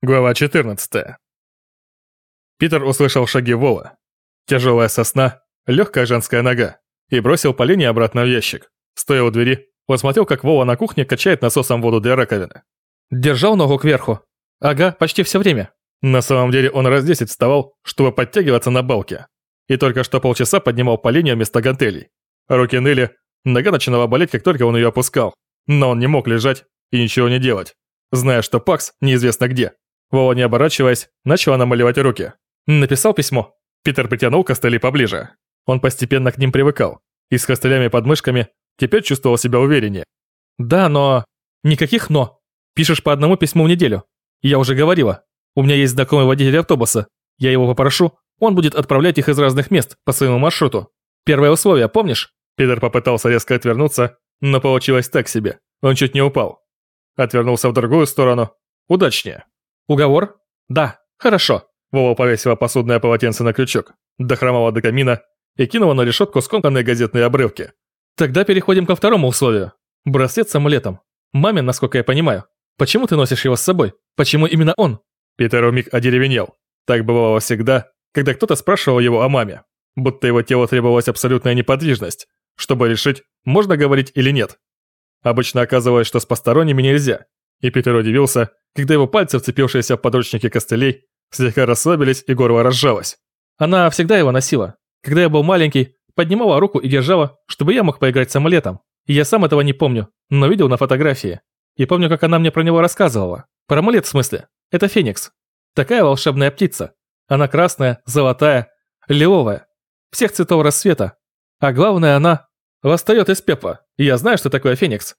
Глава 14. Питер услышал шаги Вола. Тяжелая сосна, легкая женская нога. И бросил Полине обратно в ящик. Стоя у двери, он смотрел, как Вова на кухне качает насосом воду для раковины. Держал ногу кверху. Ага, почти все время. На самом деле он раз десять вставал, чтобы подтягиваться на балке. И только что полчаса поднимал Полине вместо гантелей. Руки ныли, нога начинала болеть, как только он ее опускал. Но он не мог лежать и ничего не делать, зная, что Пакс неизвестно где. Вова, не оборачиваясь, начала намаливать руки. Написал письмо. Питер притянул костыли поближе. Он постепенно к ним привыкал. И с костылями под мышками теперь чувствовал себя увереннее. Да, но... Никаких «но». Пишешь по одному письму в неделю. Я уже говорила. У меня есть знакомый водитель автобуса. Я его попрошу, он будет отправлять их из разных мест по своему маршруту. Первое условие, помнишь? Питер попытался резко отвернуться, но получилось так себе. Он чуть не упал. Отвернулся в другую сторону. Удачнее. Уговор? Да, хорошо. Вова повесила посудное полотенце на крючок, дохромала до камина и кинула на решетку скомканные газетные обрывки. Тогда переходим ко второму условию. Браслет с амулетом. Маме, насколько я понимаю. Почему ты носишь его с собой? Почему именно он? Питер умиг одеревенел. Так бывало всегда, когда кто-то спрашивал его о маме. Будто его телу требовалась абсолютная неподвижность, чтобы решить, можно говорить или нет. Обычно оказывалось, что с посторонними нельзя, и Питер удивился, когда его пальцы, вцепившиеся в подручники костылей, слегка расслабились и горло разжалось. Она всегда его носила. Когда я был маленький, поднимала руку и держала, чтобы я мог поиграть с самолетом. И я сам этого не помню, но видел на фотографии. И помню, как она мне про него рассказывала. Про амулет в смысле. Это феникс. Такая волшебная птица. Она красная, золотая, лиловая. Всех цветов рассвета. А главное, она восстает из пепла. И я знаю, что такое феникс.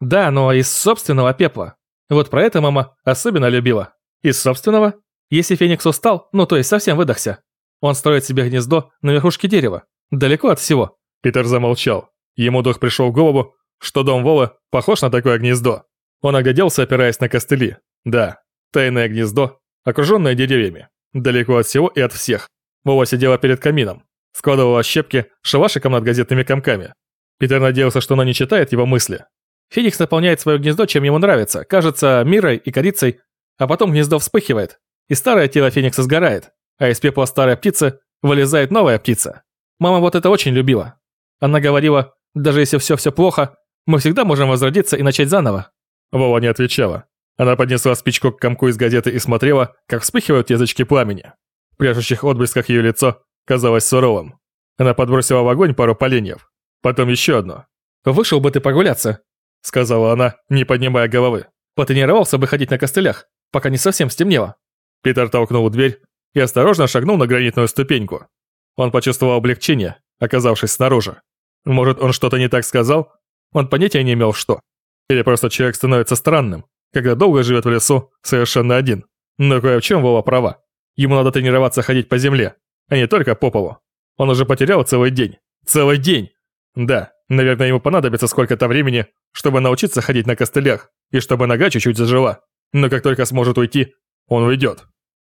Да, но из собственного пепла. Вот про это мама особенно любила. Из собственного? Если Феникс устал, ну то есть совсем выдохся. Он строит себе гнездо на верхушке дерева, далеко от всего. Питер замолчал. Ему дух пришел в голову, что дом Вовы похож на такое гнездо. Он огляделся, опираясь на костыли. Да, тайное гнездо, окруженное деревьями. Далеко от всего и от всех. Вова сидела перед камином, складывала щепки шалашиком над газетными комками. Питер надеялся, что она не читает его мысли, Феникс наполняет свое гнездо, чем ему нравится, кажется, мирой и корицей, а потом гнездо вспыхивает, и старое тело Феникса сгорает, а из пепла старой птицы вылезает новая птица. Мама вот это очень любила. Она говорила, даже если все-все плохо, мы всегда можем возродиться и начать заново. Вова не отвечала. Она поднесла спичку к комку из газеты и смотрела, как вспыхивают язычки пламени. В прячущих отблесках ее лицо казалось суровым. Она подбросила в огонь пару поленьев, потом еще одно. «Вышел бы ты прогуляться», сказала она, не поднимая головы. Потренировался бы ходить на костылях, пока не совсем стемнело. Питер толкнул дверь и осторожно шагнул на гранитную ступеньку. Он почувствовал облегчение, оказавшись снаружи. Может, он что-то не так сказал? Он понятия не имел, что. Или просто человек становится странным, когда долго живет в лесу, совершенно один. Но кое в чем Вова права. Ему надо тренироваться ходить по земле, а не только по полу. Он уже потерял целый день. Целый день! Да, наверное, ему понадобится сколько-то времени, чтобы научиться ходить на костылях, и чтобы нога чуть-чуть зажила. Но как только сможет уйти, он уйдет.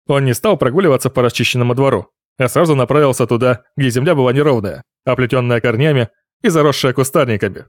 Он не стал прогуливаться по расчищенному двору, а сразу направился туда, где земля была неровная, оплетенная корнями и заросшая кустарниками.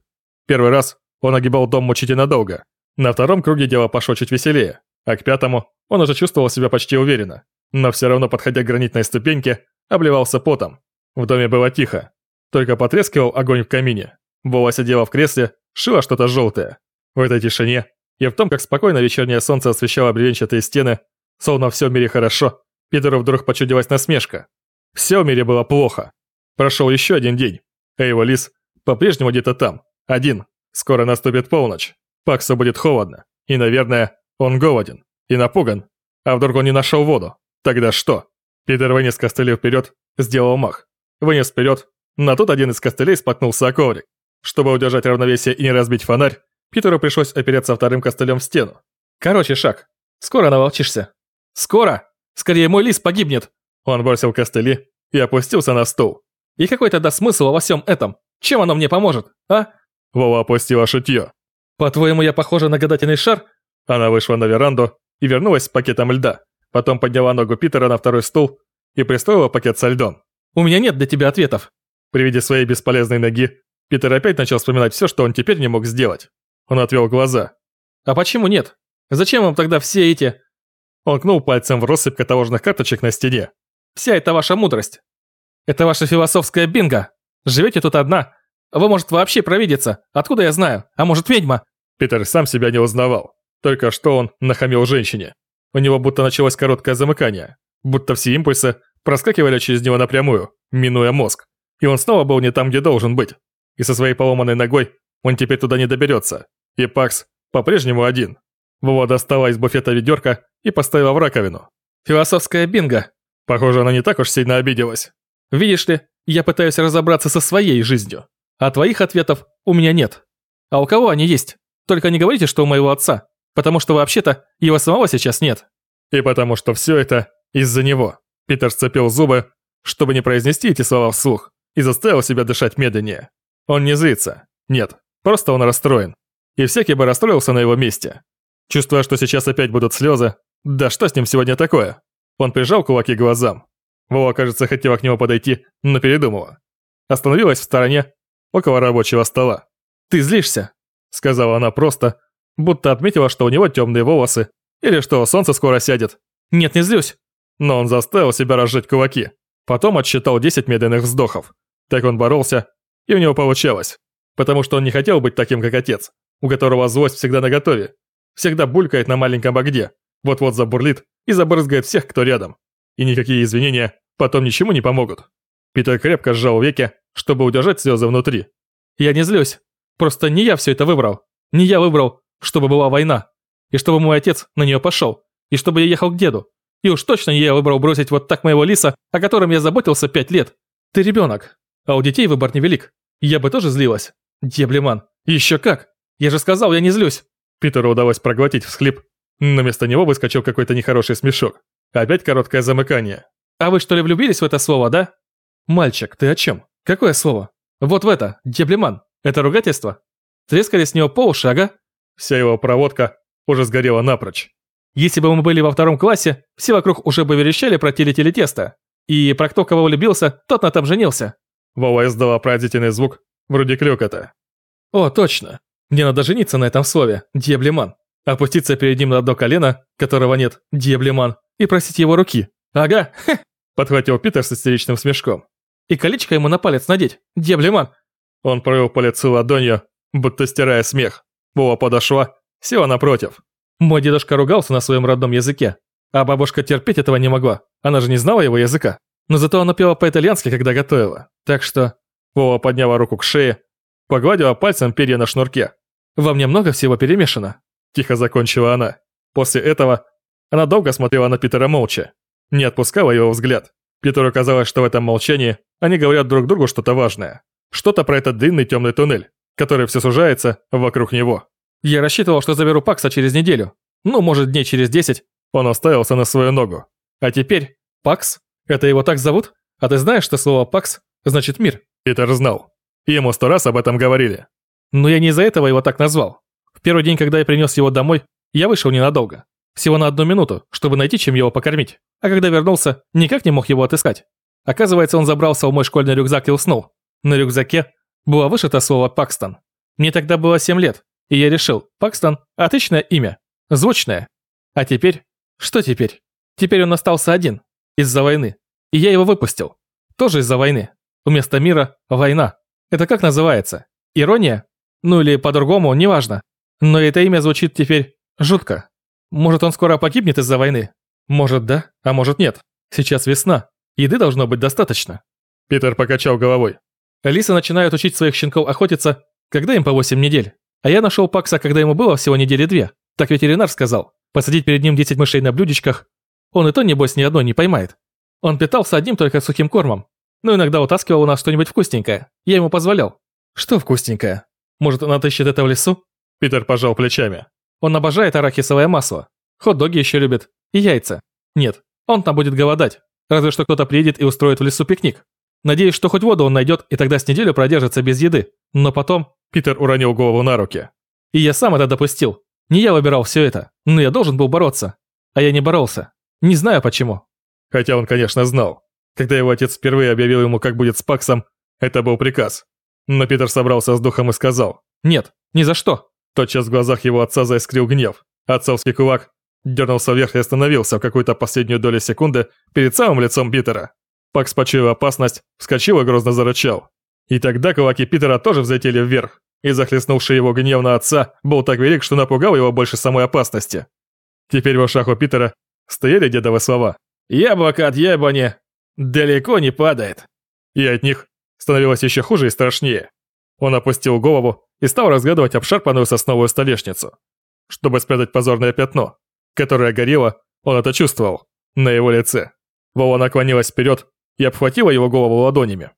Первый раз он огибал дом мучительно долго. На втором круге дело пошло чуть веселее, а к пятому он уже чувствовал себя почти уверенно, но все равно, подходя к гранитной ступеньке, обливался потом. В доме было тихо, только потрескивал огонь в камине. Вова сидела в кресле шила что-то желтое. В этой тишине и в том, как спокойно вечернее солнце освещало бревенчатые стены, словно все в мире хорошо, Питеру вдруг почудилась насмешка. Все в мире было плохо. Прошел еще один день, а его лис по-прежнему где-то там, один. Скоро наступит полночь, Паксу будет холодно, и, наверное, он голоден и напуган. А вдруг он не нашел воду? Тогда что? Питер вынес костыли вперед, сделал мах. Вынес вперед, но тут один из костылей споткнулся о коврик. Чтобы удержать равновесие и не разбить фонарь, Питеру пришлось опереться вторым костылем в стену. Короче, шаг. Скоро наволчишься. Скоро! Скорее мой лис погибнет! Он бросил костыли и опустился на стул. И какой тогда смысл во всем этом? Чем оно мне поможет, а? Вова опустила шутье. По-твоему, я похожа на гадательный шар? Она вышла на веранду и вернулась с пакетом льда. Потом подняла ногу Питера на второй стул и пристроила пакет со льдом. У меня нет для тебя ответов. При виде своей бесполезной ноги Питер опять начал вспоминать все, что он теперь не мог сделать. Он отвел глаза. «А почему нет? Зачем вам тогда все эти...» Он кнул пальцем в россыпь каталожных карточек на стене. «Вся эта ваша мудрость. Это ваша философская бинго. Живете тут одна. Вы, может, вообще провидица. Откуда я знаю? А может, ведьма?» Питер сам себя не узнавал. Только что он нахамил женщине. У него будто началось короткое замыкание. Будто все импульсы проскакивали через него напрямую, минуя мозг. И он снова был не там, где должен быть. И со своей поломанной ногой он теперь туда не доберется. И Пакс по-прежнему один. Вова достала из буфета ведерко и поставила в раковину. «Философская бинго». Похоже, она не так уж сильно обиделась. «Видишь ли, я пытаюсь разобраться со своей жизнью, а твоих ответов у меня нет. А у кого они есть? Только не говорите, что у моего отца, потому что вообще-то его самого сейчас нет». И потому что все это из-за него. Питер сцепил зубы, чтобы не произнести эти слова вслух, и заставил себя дышать медленнее. Он не злится. Нет, просто он расстроен. И всякий бы расстроился на его месте. Чувствуя, что сейчас опять будут слезы, да что с ним сегодня такое? Он прижал кулаки к глазам. Вова, кажется, хотела к нему подойти, но передумала. Остановилась в стороне, около рабочего стола. «Ты злишься?» – сказала она просто, будто отметила, что у него темные волосы, или что солнце скоро сядет. «Нет, не злюсь». Но он заставил себя разжать кулаки. Потом отсчитал 10 медленных вздохов. Так он боролся, и у него получалось. Потому что он не хотел быть таким, как отец, у которого злость всегда наготове. Всегда булькает на маленьком огне, вот-вот забурлит и забрызгает всех, кто рядом. И никакие извинения потом ничему не помогут. Питер крепко сжал веки, чтобы удержать слезы внутри. «Я не злюсь. Просто не я все это выбрал. Не я выбрал, чтобы была война. И чтобы мой отец на нее пошел. И чтобы я ехал к деду. И уж точно не я выбрал бросить вот так моего лиса, о котором я заботился пять лет. Ты ребенок. А у детей выбор невелик. Я бы тоже злилась. Деблеман. Еще как. Я же сказал, я не злюсь. Питеру удалось проглотить всхлип, но вместо него выскочил какой-то нехороший смешок. Опять короткое замыкание. А вы что ли влюбились в это слово, да? Мальчик, ты о чем? Какое слово? Вот в это, деблеман. Это ругательство? Трескали с него по уши, ага? Вся его проводка уже сгорела напрочь. Если бы мы были во втором классе, все вокруг уже бы верещали про теле-теле-тесто. И про кто кого влюбился, тот на том женился. Вова издала пронзительный звук, вроде клёкота. О, точно. Мне надо жениться на этом слове, Диаблеман. Опуститься перед ним на одно колено, которого нет, Диаблеман, и просить его руки. Ага, хе, подхватил Питер с истеричным смешком. И колечко ему на палец надеть, Диаблеман. Он провел по лицу ладонью, будто стирая смех. Вова подошла, села напротив. Мой дедушка ругался на своем родном языке, а бабушка терпеть этого не могла, она же не знала его языка. Но зато она пела по-итальянски, когда готовила. Так что... Вова подняла руку к шее, погладила пальцем перья на шнурке. «Во мне много всего перемешано», – тихо закончила она. После этого она долго смотрела на Питера молча, не отпускала его взгляд. Питеру казалось, что в этом молчании они говорят друг другу что-то важное. Что-то про этот длинный темный туннель, который все сужается вокруг него. «Я рассчитывал, что заберу Пакса через неделю. Ну, может, дней через десять». Он оставился на свою ногу. «А теперь Пакс?» Это его так зовут? А ты знаешь, что слово «пакс» значит «мир»?» Питер знал. Ему сто раз об этом говорили. Но я не из-за этого его так назвал. В первый день, когда я принес его домой, я вышел ненадолго. Всего на одну минуту, чтобы найти, чем его покормить. А когда вернулся, никак не мог его отыскать. Оказывается, он забрался в мой школьный рюкзак и уснул. На рюкзаке было вышито слово «Пакстон». Мне тогда было 7 лет, и я решил, Пакстон – отличное имя, звучное. А теперь? Что теперь? Теперь он остался один, из-за войны. И я его выпустил. Тоже из-за войны. Вместо мира – война. Это как называется? Ирония? Ну или по-другому, неважно. Но это имя звучит теперь жутко. Может, он скоро погибнет из-за войны? Может, да, а может, нет. Сейчас весна. Еды должно быть достаточно. Питер покачал головой. Лисы начинают учить своих щенков охотиться, когда им по 8 недель. А я нашел Пакса, когда ему было всего недели две. Так ветеринар сказал. Посадить перед ним 10 мышей на блюдечках, он и то, небось, ни одной не поймает. Он питался одним только сухим кормом. Но иногда утаскивал у нас что-нибудь вкусненькое. Я ему позволял. Что вкусненькое? Может, он отыщет это в лесу? Питер пожал плечами. Он обожает арахисовое масло. Хот-доги еще любит. И яйца. Нет, он там будет голодать. Разве что кто-то приедет и устроит в лесу пикник. Надеюсь, что хоть воду он найдет, и тогда с неделю продержится без еды. Но потом... Питер уронил голову на руки. И я сам это допустил. Не я выбирал все это, но я должен был бороться. А я не боролся. Не знаю почему. Хотя он, конечно, знал. Когда его отец впервые объявил ему, как будет с Паксом, это был приказ. Но Питер собрался с духом и сказал. «Нет, ни за что». Тотчас в глазах его отца заискрил гнев. Отцовский кулак дернулся вверх и остановился в какую-то последнюю долю секунды перед самым лицом Питера. Пакс, почуяв опасность, вскочил и грозно зарычал. И тогда кулаки Питера тоже взлетели вверх, и захлестнувший его гнев на отца был так велик, что напугал его больше самой опасности. Теперь в ушах у Питера стояли дедовы слова. «Яблоко от яблони далеко не падает». И от них становилось еще хуже и страшнее. Он опустил голову и стал разглядывать обшарпанную сосновую столешницу, чтобы спрятать позорное пятно, которое горело, он это чувствовал, на его лице. Вова наклонилась вперед и обхватила его голову ладонями.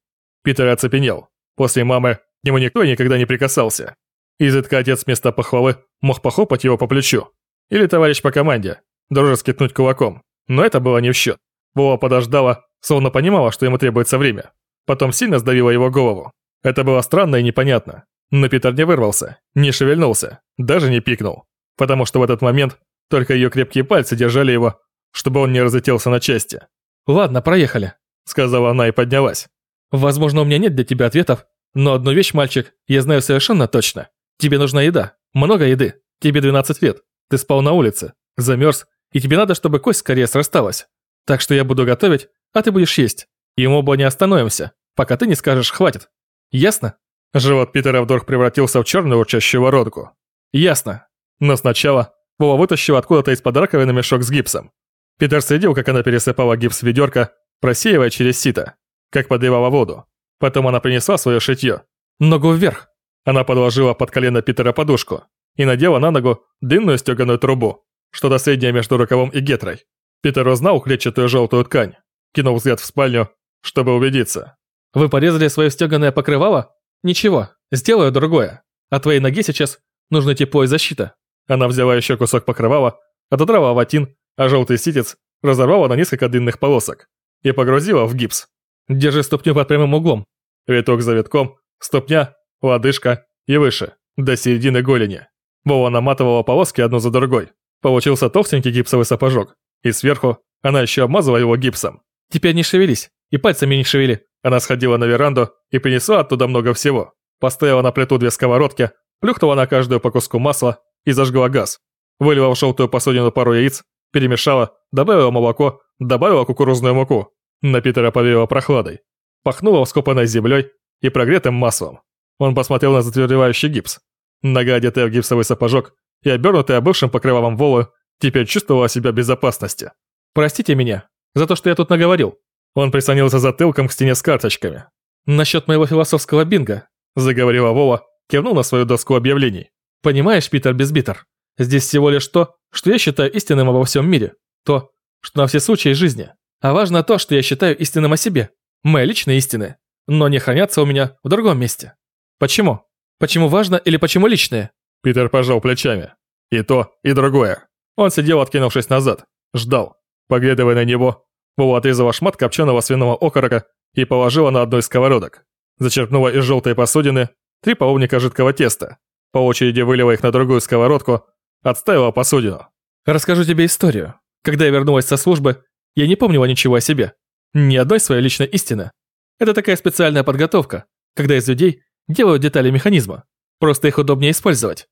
Питер оцепенел. После мамы к нему никто никогда не прикасался. Изредка отец вместо похвалы мог похлопать его по плечу. Или товарищ по команде, дружески ткнуть кулаком. Но это было не в счет. Вова подождала, словно понимала, что ему требуется время. Потом сильно сдавила его голову. Это было странно и непонятно. Но Питер не вырвался, не шевельнулся, даже не пикнул. Потому что в этот момент только ее крепкие пальцы держали его, чтобы он не разлетелся на части. «Ладно, проехали», — сказала она и поднялась. «Возможно, у меня нет для тебя ответов, но одну вещь, мальчик, я знаю совершенно точно. Тебе нужна еда. Много еды. Тебе 12 лет. Ты спал на улице. Замерз. И тебе надо, чтобы кость скорее срасталась. Так что я буду готовить, а ты будешь есть. И мы оба не остановимся, пока ты не скажешь «хватит». Ясно?» Живот Питера вдруг превратился в черную урчащую воротку. «Ясно. Но сначала Вова вытащил откуда-то из-под раковины мешок с гипсом. Питер следил, как она пересыпала гипс в ведерко, просеивая через сито, как подливала воду. Потом она принесла свое шитье. Ногу вверх. Она подложила под колено Питера подушку и надела на ногу длинную стеганую трубу, что-то среднее между рукавом и гетрой. Питер узнал клетчатую желтую ткань, кинул взгляд в спальню, чтобы убедиться. «Вы порезали свое стеганое покрывало? Ничего, сделаю другое. А твоей ноге сейчас нужно тепло и защита». Она взяла еще кусок покрывала, отодрала ватин, а желтый ситец разорвала на несколько длинных полосок и погрузила в гипс. Держи ступню под прямым углом. Виток за витком, ступня, лодыжка и выше, до середины голени. Вова наматывала полоски одну за другой. Получился толстенький гипсовый сапожок. И сверху она еще обмазывала его гипсом. Теперь не шевелись, и пальцами не шевели. Она сходила на веранду и принесла оттуда много всего. Поставила на плиту две сковородки, плюхнула на каждую по куску масла и зажгла газ. Вылила в желтую посудину пару яиц, перемешала, добавила молоко, добавила кукурузную муку. На Питера повеяло прохладой. Пахнула вскопанной землей и прогретым маслом. Он посмотрел на затвердевающий гипс. Нога, одетая в гипсовый сапожок и обернутая бывшим покрывалом Вовы, теперь чувствовала себя в безопасности. «Простите меня за то, что я тут наговорил». Он прислонился затылком к стене с карточками. «Насчет моего философского бинго», – заговорила Вова, кивнул на свою доску объявлений. «Понимаешь, Питер Безбитер, здесь всего лишь то, что я считаю истинным обо всем мире. То, что на все случаи жизни. А важно то, что я считаю истинным о себе. Мои личные истины. Но не хранятся у меня в другом месте. Почему? Почему важно или почему личное?» Питер пожал плечами. И то, и другое. Он сидел, откинувшись назад. Ждал. Поглядывая на него, Вова отрезала шмат копченого свиного окорока и положила на одну из сковородок. Зачерпнула из желтой посудины три половника жидкого теста. По очереди вылила их на другую сковородку, отставила посудину. «Расскажу тебе историю. Когда я вернулась со службы, я не помнила ничего о себе. Ни одной своей личной истины. Это такая специальная подготовка, когда из людей делают детали механизма. Просто их удобнее использовать.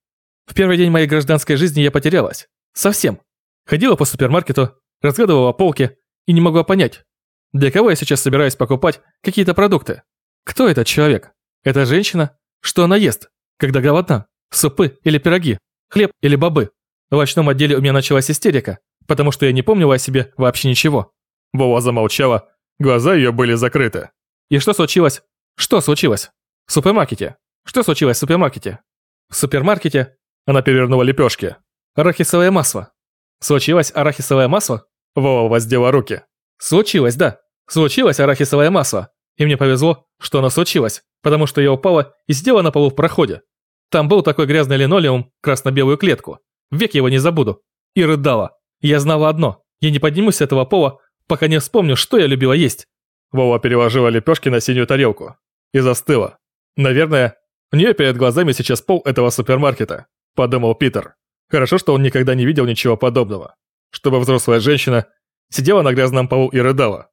В первый день моей гражданской жизни я потерялась. Совсем. Ходила по супермаркету, разглядывала полки и не могла понять, для кого я сейчас собираюсь покупать какие-то продукты. Кто этот человек? Это женщина? Что она ест, когда голодна? Супы или пироги? Хлеб или бобы? В овощном отделе у меня началась истерика, потому что я не помнила о себе вообще ничего. Вова замолчала, глаза ее были закрыты. И что случилось? Что случилось? В супермаркете. Что случилось в супермаркете? В супермаркете она перевернула лепешки. Арахисовое масло. Случилось арахисовое масло? Вова воздела руки. Случилось, да. Случилось арахисовое масло. И мне повезло, что оно случилось, потому что я упала и сидела на полу в проходе. Там был такой грязный линолеум, красно-белую клетку. Век его не забуду. И рыдала. Я знала одно. Я не поднимусь с этого пола, пока не вспомню, что я любила есть. Вова переложила лепешки на синюю тарелку. И застыла. Наверное, у нее перед глазами сейчас пол этого супермаркета, подумал Питер. Хорошо, что он никогда не видел ничего подобного. Чтобы взрослая женщина сидела на грязном полу и рыдала.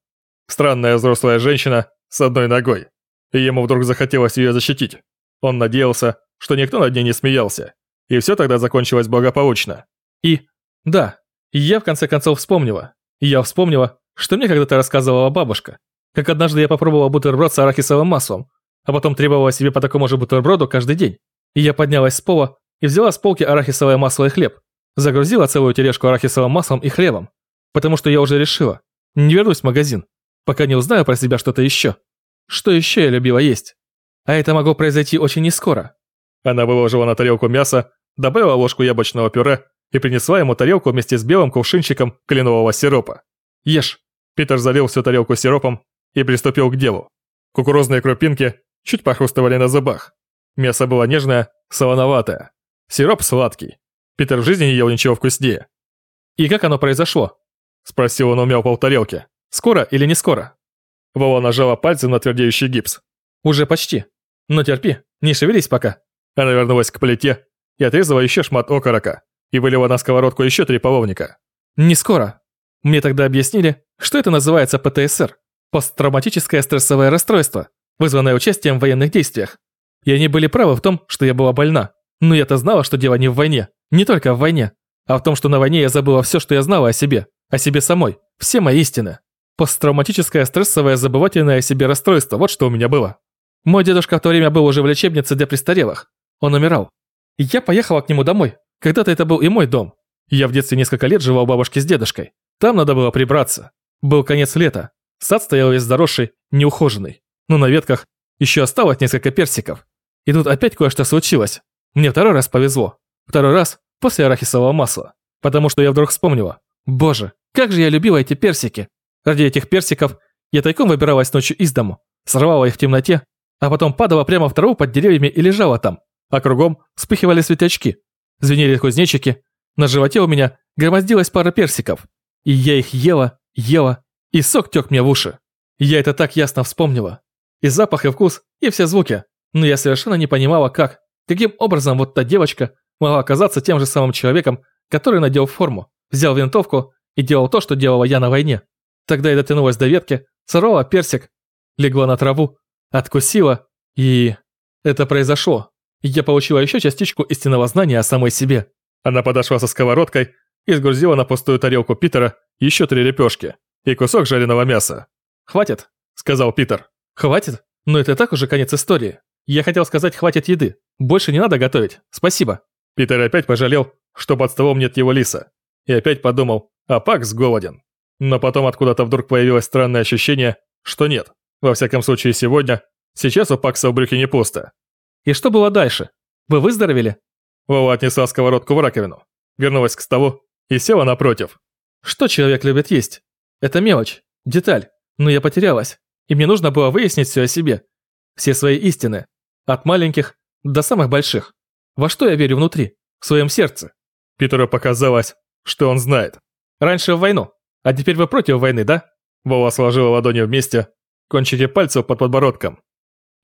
Странная взрослая женщина с одной ногой. И ему вдруг захотелось ее защитить. Он надеялся, что никто над ней не смеялся. И все тогда закончилось благополучно. И, да, я в конце концов вспомнила. Я вспомнила, что мне когда-то рассказывала бабушка. Как однажды я попробовала бутерброд с арахисовым маслом, а потом требовала себе по такому же бутерброду каждый день. И я поднялась с пола и взяла с полки арахисовое масло и хлеб. Загрузила целую тележку арахисовым маслом и хлебом. Потому что я уже решила, не вернусь в магазин, пока не узнаю про себя что-то еще. Что еще я любила есть? А это могло произойти очень нескоро. Она выложила на тарелку мясо, добавила ложку яблочного пюре и принесла ему тарелку вместе с белым кувшинчиком кленового сиропа. «Ешь». Питер залил всю тарелку сиропом и приступил к делу. Кукурузные крупинки чуть похрустывали на зубах. Мясо было нежное, солоноватое. Сироп сладкий. Питер в жизни не ел ничего вкуснее. «И как оно произошло?» Спросил он у умел полтарелки. «Скоро или не скоро?» Вова нажала пальцем на твердеющий гипс. «Уже почти. Но терпи, не шевелись пока». Она вернулась к плите и отрезала еще шмат окорока и вылила на сковородку еще три половника. «Не скоро. Мне тогда объяснили, что это называется ПТСР – посттравматическое стрессовое расстройство, вызванное участием в военных действиях. И они были правы в том, что я была больна. Но я-то знала, что дело не в войне, не только в войне, а в том, что на войне я забыла все, что я знала о себе, о себе самой, все мои истины. Посттравматическое стрессовое забывательное о себе расстройство, вот что у меня было. Мой дедушка в то время был уже в лечебнице для престарелых. Он умирал. Я поехала к нему домой. Когда-то это был и мой дом. Я в детстве несколько лет жила у бабушки с дедушкой. Там надо было прибраться. Был конец лета. Сад стоял весь заросший, неухоженный. Но на ветках еще осталось несколько персиков. И тут опять кое-что случилось. Мне второй раз повезло. Второй раз после арахисового масла. Потому что я вдруг вспомнила. Боже, как же я любила эти персики. Ради этих персиков я тайком выбиралась ночью из дому, срывала их в темноте, а потом падала прямо в траву под деревьями и лежала там, а кругом вспыхивали светлячки. Звенели кузнечики, на животе у меня громоздилась пара персиков, и я их ела, ела, и сок тек мне в уши. Я это так ясно вспомнила. И запах, и вкус, и все звуки. Но я совершенно не понимала, как, каким образом вот та девочка могла оказаться тем же самым человеком, который надел форму, взял винтовку и делал то, что делала я на войне. Тогда я дотянулась до ветки, сорвала персик, легла на траву, откусила, и... Это произошло. Я получила еще частичку истинного знания о самой себе. Она подошла со сковородкой и сгрузила на пустую тарелку Питера еще три лепешки и кусок жареного мяса. «Хватит», — сказал Питер. «Хватит? Но это так уже конец истории. Я хотел сказать, хватит еды. Больше не надо готовить. Спасибо». Питер опять пожалел, что под столом нет его лиса. И опять подумал, а Пакс голоден. Но потом откуда-то вдруг появилось странное ощущение, что нет. Во всяком случае сегодня. Сейчас у Пакса в брюхе не пусто. И что было дальше? Вы выздоровели? Вова отнесла сковородку в раковину, вернулась к столу и села напротив. Что человек любит есть? Это мелочь, деталь. Но я потерялась, и мне нужно было выяснить все о себе. Все свои истины. От маленьких до самых больших. Во что я верю внутри, в своем сердце. Питеру показалось, что он знает. Раньше в войну. А теперь вы против войны, да? Вова сложила ладони вместе, кончики пальцев под подбородком.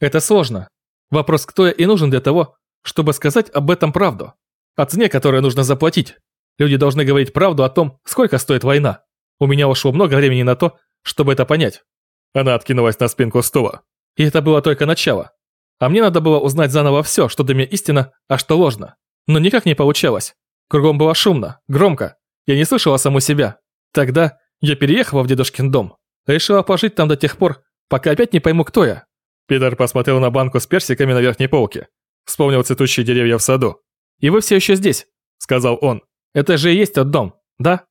Это сложно. Вопрос, кто я и нужен для того, чтобы сказать об этом правду. О цене, которую нужно заплатить. Люди должны говорить правду о том, сколько стоит война. У меня ушло много времени на то, чтобы это понять. Она откинулась на спинку стула. И это было только начало. А мне надо было узнать заново все, что для меня истина, а что ложно. Но никак не получалось. Кругом было шумно, громко. Я не слышала саму себя. Тогда я переехала в дедушкин дом. Решила пожить там до тех пор, пока опять не пойму, кто я. Питер посмотрел на банку с персиками на верхней полке. Вспомнил цветущие деревья в саду. «И вы все еще здесь», — сказал он. «Это же и есть тот дом, да?»